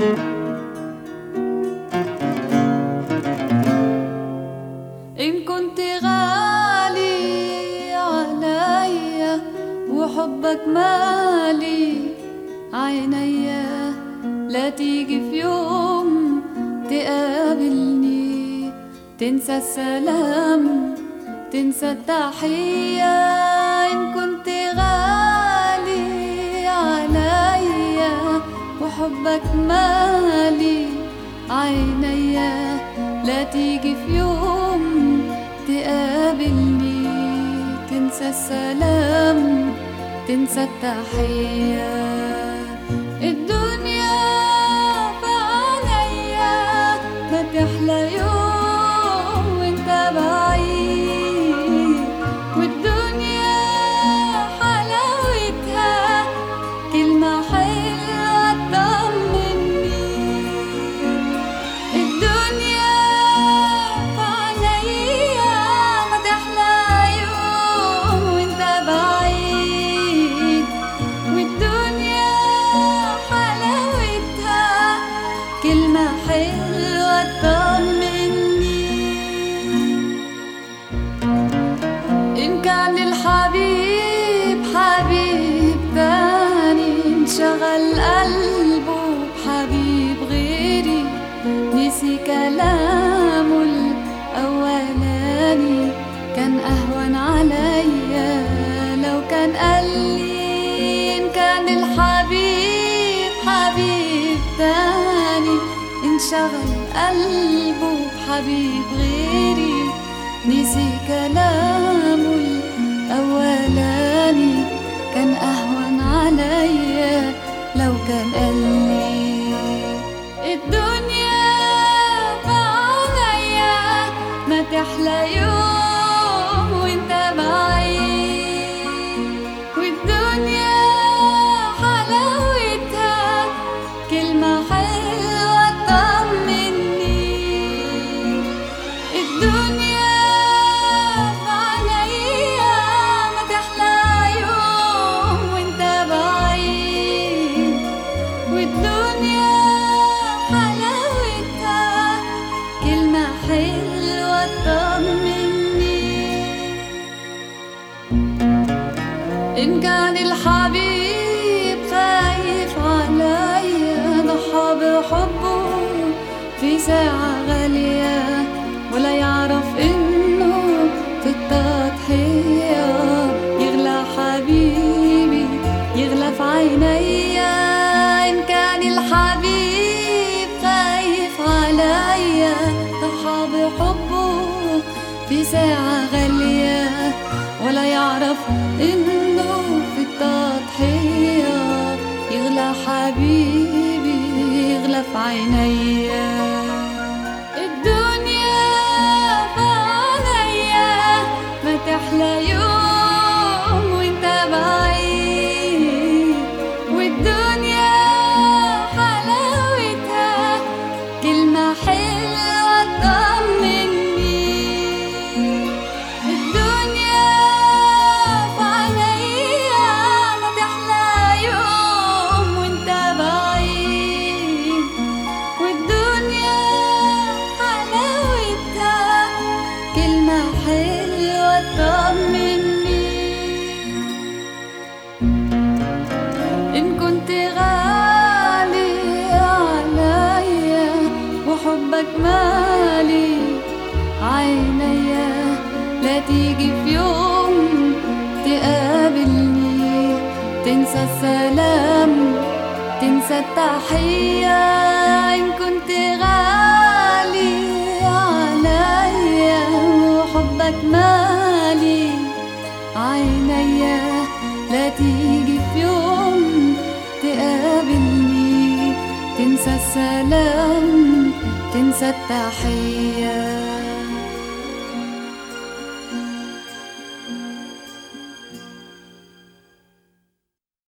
إن كنت غالي عليا وحبك مالي عينيا لا تيجي في يوم تقابلني. تنسى السلام تنسى التحية. وحبك مالي عينيا لا تيجي في يوم تقابلني. تنسى السلام تنسى التحية. نسي كلامه الأولاني كان أهون عليا لو كان قالي إن كان الحبيب حبيب تاني. انشغل قلبه بحبيب غيري. نسي كلامه الأولاني كان أهون عليا لو كان قالي الدنيا ما تحلى يوم وانت بعيد والدنيا حلاوتها كلمة حلوة تطمني الدنيا بعينيا ما تحلى يوم وانت بعيد والدنيا حلاوتها إن كان الحبيب خايف عليا ضحى بحبه في ساعة غالية ولا يعرف إنه في التضحية. يغلى حبيبي يغلى في عينيا إن كان الحبيب خايف ضحى بحبه في ساعة غالية ولا يعرف إنه حبيبي يغلى في عينيا تنسى السلام تنسى التحية إن كنت غالي عليا وحبك مالي. عينيا لا تيجي في يوم تقابلني. تنسى السلام تنسى التحية.